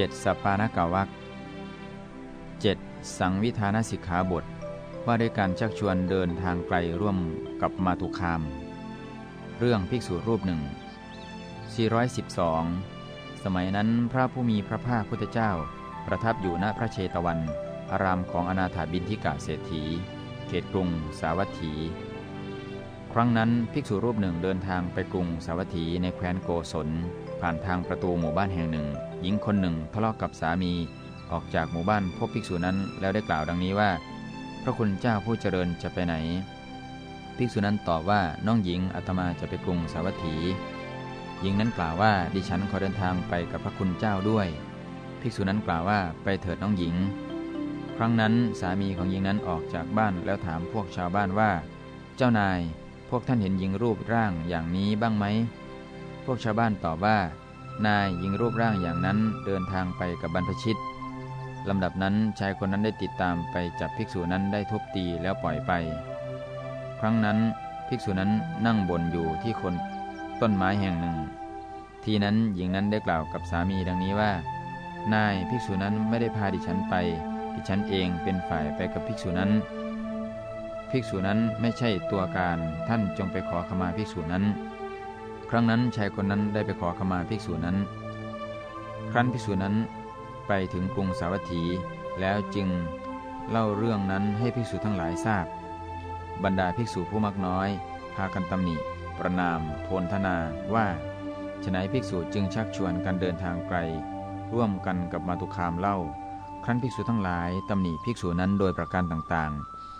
7. สัปปานกาวัก 7. สังวิธานสิกขาบท ว่าด้วยการชักชวนเดินทางไกลร่วมกับมาตุคาม เรื่องภิกษุรูปหนึ่ง 412 สมัยนั้นพระผู้มีพระภาคพุทธเจ้า ประทับอยู่ณพระเชตวัน อารามของอนาถาบินทิกะเศรษฐี เขตกรุง สาวัตถี ครั้งนั้นภิกษุรูปหนึ่งเดินทางไปกรุงสาวัตถีในแคว้นโกศล ผ่านทางประตูหมู่บ้านแห่งหนึ่ง หญิงคนหนึ่งทะเลาะกกับสามี ออกจากหมู่บ้านพบภิกษุนั้นแล้วได้กล่าวดังนี้ว่า พระคุณเจ้าผู้เจริญจะไปไหน ภิกษุนั้นตอบว่าน้องหญิงอาตมาจะไปกรุงสาวัตถี หญิงนั้นกล่าวว่าดิฉันขอเดินทางไปกับพระคุณเจ้าด้วย ภิกษุนั้นกล่าวว่าไปเถิดน้องหญิง ครั้งนั้นสามีของหญิงนั้นออกจากบ้านแล้วถามพวกชาวบ้านว่า เจ้านาย พวกท่านเห็นหญิงรูปร่างอย่างนี้บ้างไหม พวกชาวบ้านตอบว่า นายหญิงรูปร่างอย่างนั้นเดินทางไปกับบรรพชิตลำดับนั้นชายคนนั้นได้ติดตามไปจับภิกษุนั้นได้ทุบตีแล้วปล่อยไป ครั้งนั้นภิกษุนั้นนั่งบนอยู่ที่คนต้นไม้แห่งหนึ่ง ทีนั้นหญิงนั้นได้กล่าวกับสามีดังนี้ว่า นายภิกษุนั้นไม่ได้พาดิฉันไป ดิฉันเองเป็นฝ่ายไปกับภิกษุนั้น ภิกษุนั้นไม่ใช่ตัวการท่านจงไปขอขมาภิกษุนั้น ครั้งนั้นชายคนนั้นได้ไปขอขมาภิกษุนั้น ครั้นภิกษุนั้นไปถึงกรุงสาวัตถี แล้วจึงเล่าเรื่องนั้นให้ภิกษุทั้งหลายทราบ บรรดาภิกษุผู้มักน้อย พากันตำหนิ ประนามโพลธนาว่าฉนัยภิกษุจึงชักชวนกันเดินทางไกล ร่วมกันกับมาตุคามเล่า ครั้นภิกษุทั้งหลายตำหนิภิกษุนั้นโดยประการต่างๆ